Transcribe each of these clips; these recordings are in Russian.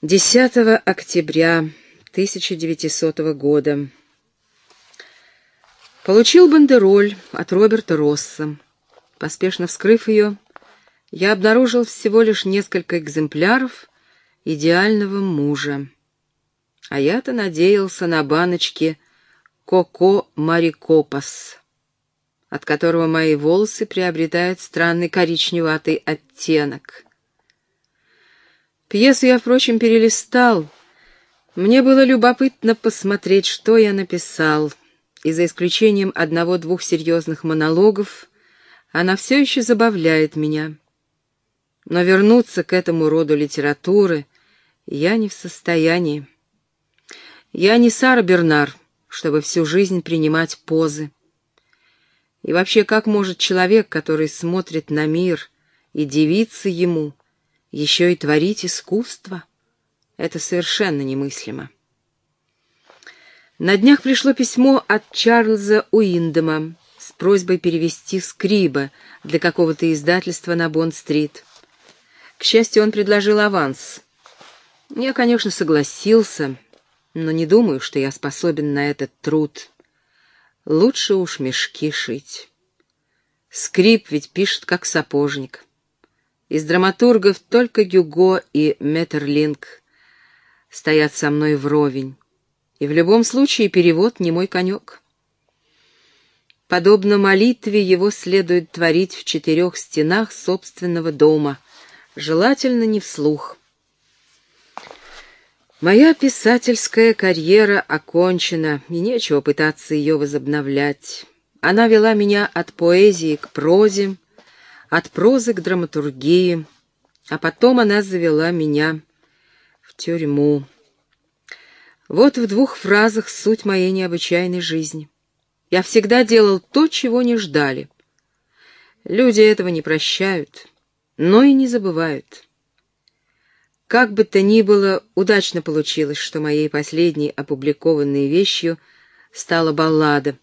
10 октября 1900 года. Получил бандероль от Роберта Росса. Поспешно вскрыв ее, я обнаружил всего лишь несколько экземпляров идеального мужа. А я-то надеялся на баночке «Коко Марикопас», от которого мои волосы приобретают странный коричневатый оттенок. Пьесу я, впрочем, перелистал. Мне было любопытно посмотреть, что я написал, и за исключением одного-двух серьезных монологов она все еще забавляет меня. Но вернуться к этому роду литературы я не в состоянии. Я не Сара Бернар, чтобы всю жизнь принимать позы. И вообще, как может человек, который смотрит на мир и дивится ему, еще и творить искусство? Это совершенно немыслимо. На днях пришло письмо от Чарльза Уиндема с просьбой перевести «Скриба» для какого-то издательства на Бонд-стрит. К счастью, он предложил аванс. Я, конечно, согласился, но не думаю, что я способен на этот труд. Лучше уж мешки шить. Скрип ведь пишет как сапожник. Из драматургов только Гюго и Метерлинг стоят со мной вровень. И в любом случае перевод не мой конек. Подобно молитве его следует творить в четырех стенах собственного дома, желательно не вслух. Моя писательская карьера окончена, и нечего пытаться ее возобновлять. Она вела меня от поэзии к прозе, от прозы к драматургии, а потом она завела меня в тюрьму. Вот в двух фразах суть моей необычайной жизни. Я всегда делал то, чего не ждали. Люди этого не прощают, но и не забывают. Как бы то ни было, удачно получилось, что моей последней опубликованной вещью стала баллада.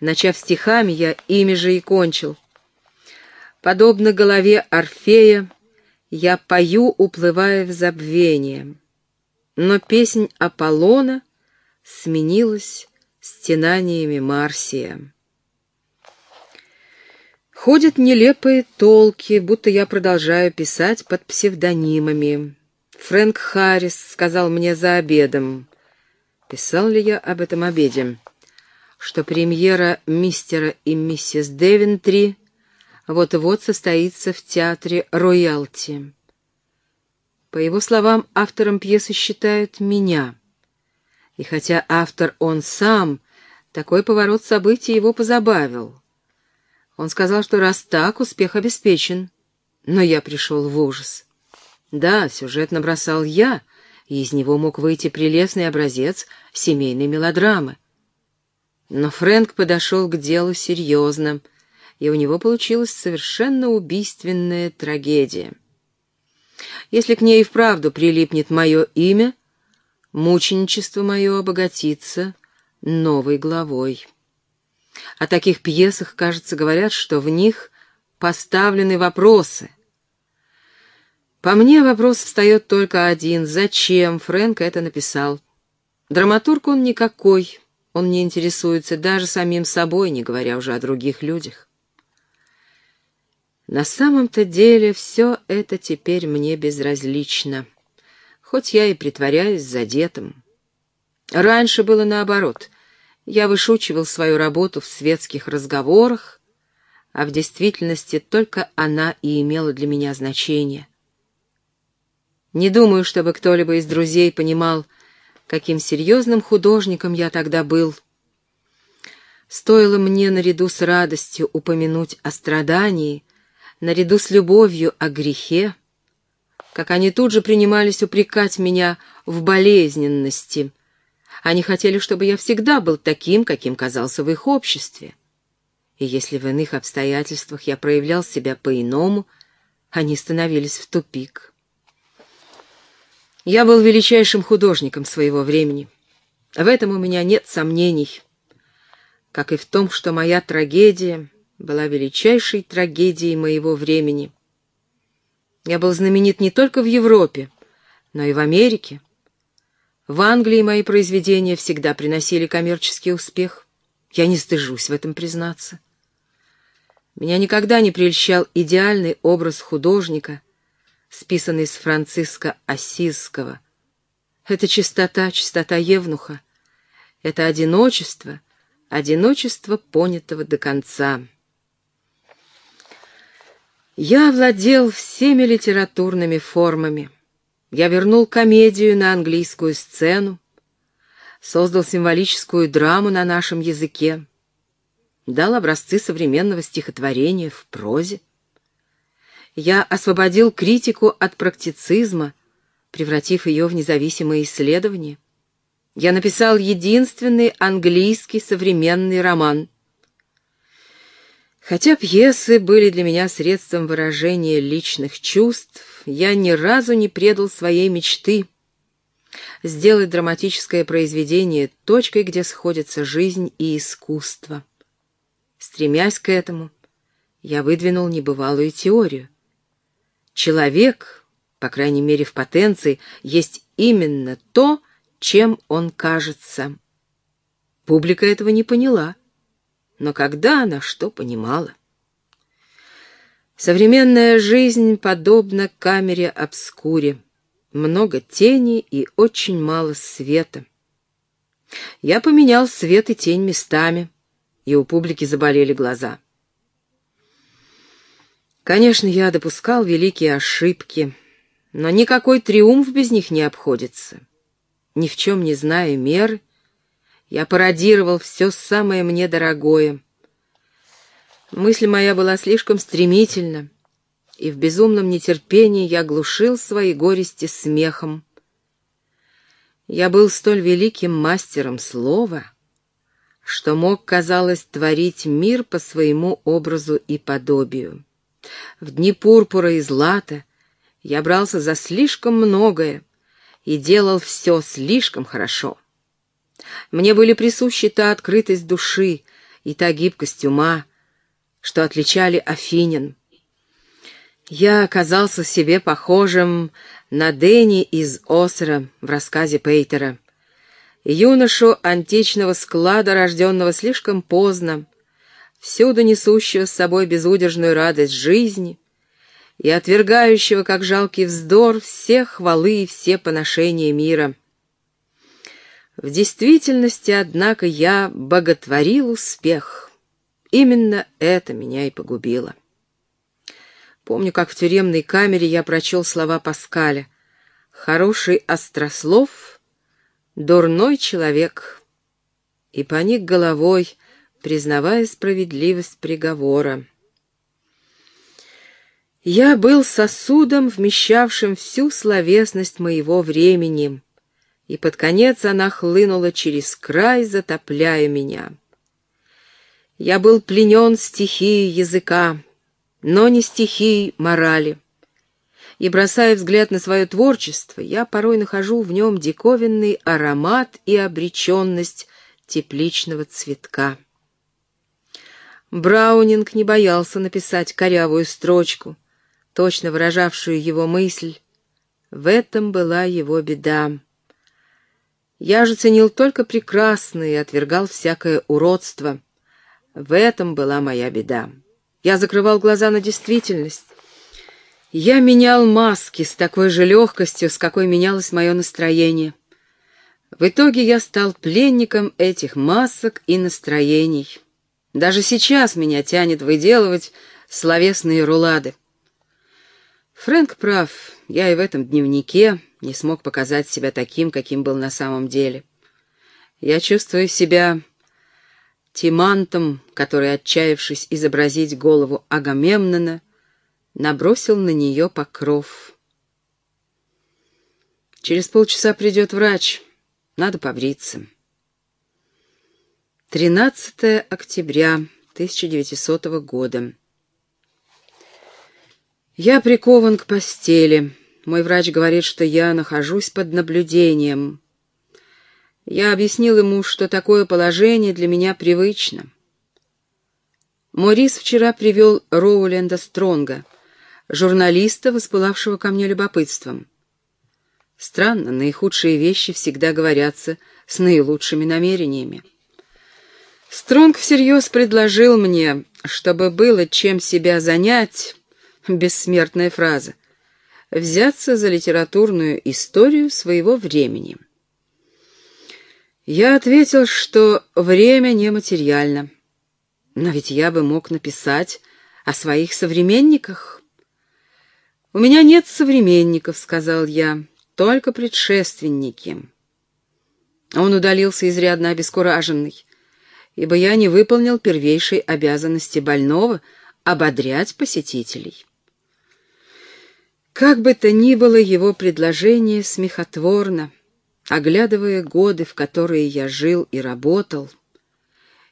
Начав стихами, я ими же и кончил. Подобно голове Орфея, я пою, уплывая в забвение. Но песнь Аполлона сменилась стенаниями Марсия. Ходят нелепые толки, будто я продолжаю писать под псевдонимами. Фрэнк Харрис сказал мне за обедом. Писал ли я об этом обеде? Что премьера «Мистера и миссис Девентри» вот-вот состоится в театре «Роялти». По его словам, автором пьесы считают меня. И хотя автор он сам, такой поворот событий его позабавил. Он сказал, что раз так, успех обеспечен. Но я пришел в ужас. Да, сюжет набросал я, и из него мог выйти прелестный образец семейной мелодрамы. Но Фрэнк подошел к делу серьезно — и у него получилась совершенно убийственная трагедия. Если к ней и вправду прилипнет мое имя, мученичество мое обогатится новой главой. О таких пьесах, кажется, говорят, что в них поставлены вопросы. По мне вопрос встает только один. Зачем Фрэнк это написал? Драматург он никакой, он не интересуется даже самим собой, не говоря уже о других людях. На самом-то деле все это теперь мне безразлично, хоть я и притворяюсь задетым. Раньше было наоборот. Я вышучивал свою работу в светских разговорах, а в действительности только она и имела для меня значение. Не думаю, чтобы кто-либо из друзей понимал, каким серьезным художником я тогда был. Стоило мне наряду с радостью упомянуть о страдании — наряду с любовью о грехе, как они тут же принимались упрекать меня в болезненности. Они хотели, чтобы я всегда был таким, каким казался в их обществе. И если в иных обстоятельствах я проявлял себя по-иному, они становились в тупик. Я был величайшим художником своего времени. В этом у меня нет сомнений, как и в том, что моя трагедия была величайшей трагедией моего времени. Я был знаменит не только в Европе, но и в Америке. В Англии мои произведения всегда приносили коммерческий успех. Я не стыжусь в этом признаться. Меня никогда не прельщал идеальный образ художника, списанный с Франциска Ассизского. Это чистота, чистота Евнуха. Это одиночество, одиночество понятого до конца. Я овладел всеми литературными формами. Я вернул комедию на английскую сцену, создал символическую драму на нашем языке, дал образцы современного стихотворения в прозе. Я освободил критику от практицизма, превратив ее в независимое исследование. Я написал единственный английский современный роман. Хотя пьесы были для меня средством выражения личных чувств, я ни разу не предал своей мечты сделать драматическое произведение точкой, где сходятся жизнь и искусство. Стремясь к этому, я выдвинул небывалую теорию. Человек, по крайней мере в потенции, есть именно то, чем он кажется. Публика этого не поняла. Но когда она что понимала? Современная жизнь подобна камере обскуре. Много тени и очень мало света. Я поменял свет и тень местами и у публики заболели глаза. Конечно, я допускал великие ошибки, но никакой триумф без них не обходится. Ни в чем не зная меры, я пародировал все самое мне дорогое. Мысль моя была слишком стремительна, и в безумном нетерпении я глушил свои горести смехом. Я был столь великим мастером слова — что мог, казалось, творить мир по своему образу и подобию. В дни пурпура и злата я брался за слишком многое и делал все слишком хорошо. Мне были присущи та открытость души и та гибкость ума, что отличали Афинин. Я оказался себе похожим на Дени из Осера в рассказе Пейтера — юношу античного склада, рожденного слишком поздно, всюду несущего с собой безудержную радость жизни и отвергающего, как жалкий вздор, все хвалы и все поношения мира. В действительности, однако, я боготворил успех. Именно это меня и погубило. Помню, как в тюремной камере я прочел слова Паскаля. «Хороший острослов — дурной человек, и поник головой, признавая справедливость приговора. Я был сосудом, вмещавшим всю словесность моего времени, и под конец она хлынула через край, затопляя меня. Я был пленен стихией языка, но не стихией морали и, бросая взгляд на свое творчество, я порой нахожу в нем диковинный аромат и обреченность тепличного цветка. Браунинг не боялся написать корявую строчку, точно выражавшую его мысль. В этом была его беда. Я же ценил только прекрасное и отвергал всякое уродство. В этом была моя беда. Я закрывал глаза на действительность, я менял маски с такой же легкостью, с какой менялось мое настроение. В итоге я стал пленником этих масок и настроений. Даже сейчас меня тянет выделывать словесные рулады. Фрэнк прав, я и в этом дневнике не смог показать себя таким, каким был на самом деле. Я чувствую себя тимантом, который, отчаявшись изобразить голову Агамемнона, набросил на нее покров. Через полчаса придет врач. Надо побриться. 13 октября 1900 года. Я прикован к постели. Мой врач говорит, что я нахожусь под наблюдением. Я объяснил ему, что такое положение для меня привычно. Морис вчера привел Роуленда Стронга — журналиста, воспылавшего ко мне любопытством. Странно, наихудшие вещи всегда говорятся с наилучшими намерениями. Стронг всерьез предложил мне, чтобы было чем себя занять, бессмертная фраза, взяться за литературную историю своего времени. Я ответил, что время нематериально, но ведь я бы мог написать о своих современниках. «У меня нет современников», — сказал я, — «только предшественники». Он удалился изрядно обескураженный, ибо я не выполнил первейшей обязанности больного ободрять посетителей. Как бы то ни было, его предложение смехотворно, оглядывая годы, в которые я жил и работал,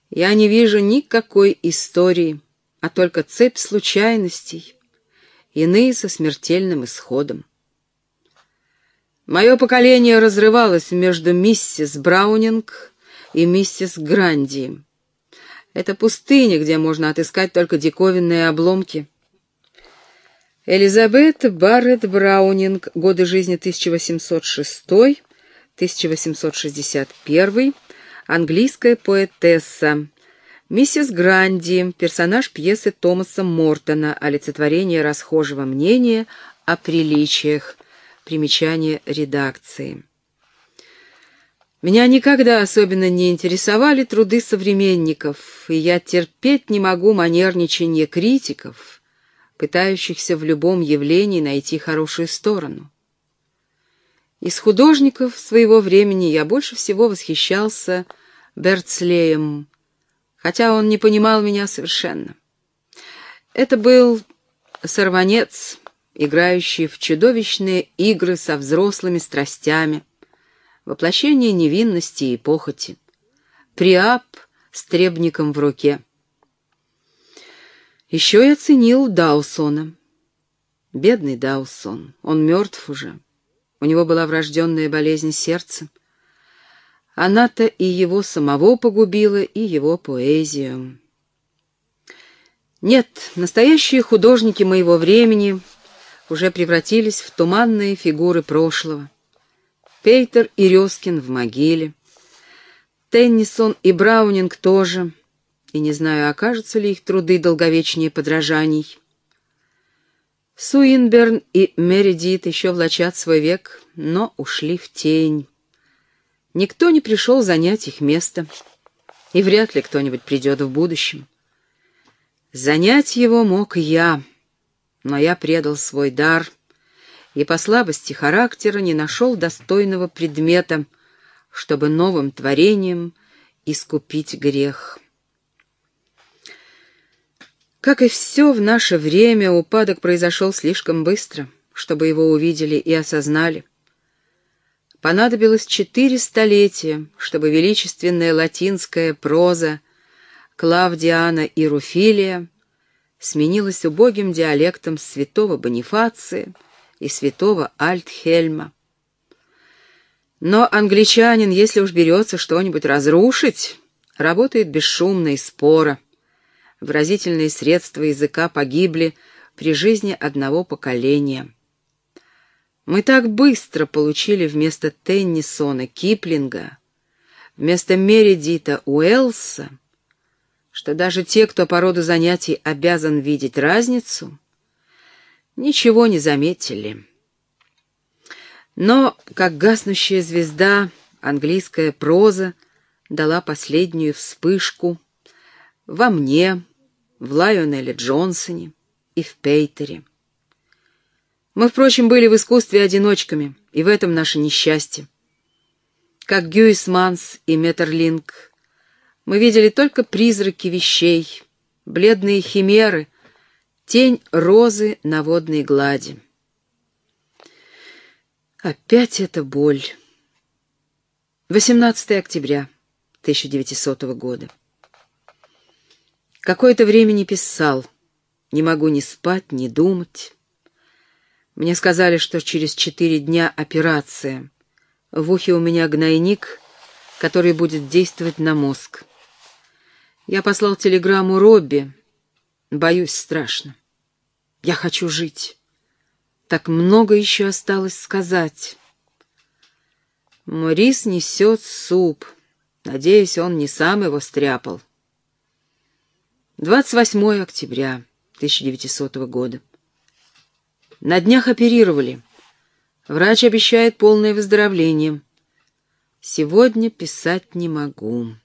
я не вижу никакой истории, а только цепь случайностей, иные со смертельным исходом. Мое поколение разрывалось между миссис Браунинг и миссис Гранди. Это пустыня, где можно отыскать только диковинные обломки. Элизабет Барретт Браунинг, годы жизни 1806-1861, английская поэтесса, Миссис Гранди, персонаж пьесы Томаса Мортона, олицетворение расхожего мнения о приличиях, примечание редакции. Меня никогда особенно не интересовали труды современников, и я терпеть не могу манерничание критиков, пытающихся в любом явлении найти хорошую сторону. Из художников своего времени я больше всего восхищался Берцлеем, хотя он не понимал меня совершенно. Это был сорванец, играющий в чудовищные игры со взрослыми страстями, воплощение невинности и похоти, приап с требником в руке. Еще я ценил Даусона. Бедный Даусон, он мертв уже. У него была врожденная болезнь сердца. Она-то и его самого погубила, и его поэзию. Нет, настоящие художники моего времени уже превратились в туманные фигуры прошлого. Пейтер и Резкин в могиле. Теннисон и Браунинг тоже. И не знаю, окажутся ли их труды долговечнее подражаний. Суинберн и Мередит еще влачат свой век, но ушли в тень. Никто не пришел занять их место, и вряд ли кто-нибудь придет в будущем. Занять его мог я, но я предал свой дар и по слабости характера не нашел достойного предмета, чтобы новым творением искупить грех. Как и все в наше время, упадок произошел слишком быстро, чтобы его увидели и осознали понадобилось четыре столетия, чтобы величественная латинская проза Клавдиана и Руфилия сменилась убогим диалектом святого Бонифация и святого Альтхельма. Но англичанин, если уж берется что-нибудь разрушить, работает бесшумно и споро. Выразительные средства языка погибли при жизни одного поколения. Мы так быстро получили вместо Теннисона Киплинга, вместо Мередита Уэллса, что даже те, кто по роду занятий обязан видеть разницу, ничего не заметили. Но, как гаснущая звезда, английская проза дала последнюю вспышку во мне, в Лайонеле Джонсоне и в Пейтере. Мы, впрочем, были в искусстве одиночками, и в этом наше несчастье. Как Гюисманс и Метерлинг, мы видели только призраки вещей, бледные химеры, тень розы на водной глади. Опять эта боль. 18 октября 1900 года. Какое-то время не писал, не могу ни спать, ни думать. Мне сказали, что через четыре дня операция. В ухе у меня гнойник, который будет действовать на мозг. Я послал телеграмму Робби. Боюсь страшно. Я хочу жить. Так много еще осталось сказать. Морис несет суп. Надеюсь, он не сам его стряпал. 28 октября 1900 года. На днях оперировали. Врач обещает полное выздоровление. Сегодня писать не могу.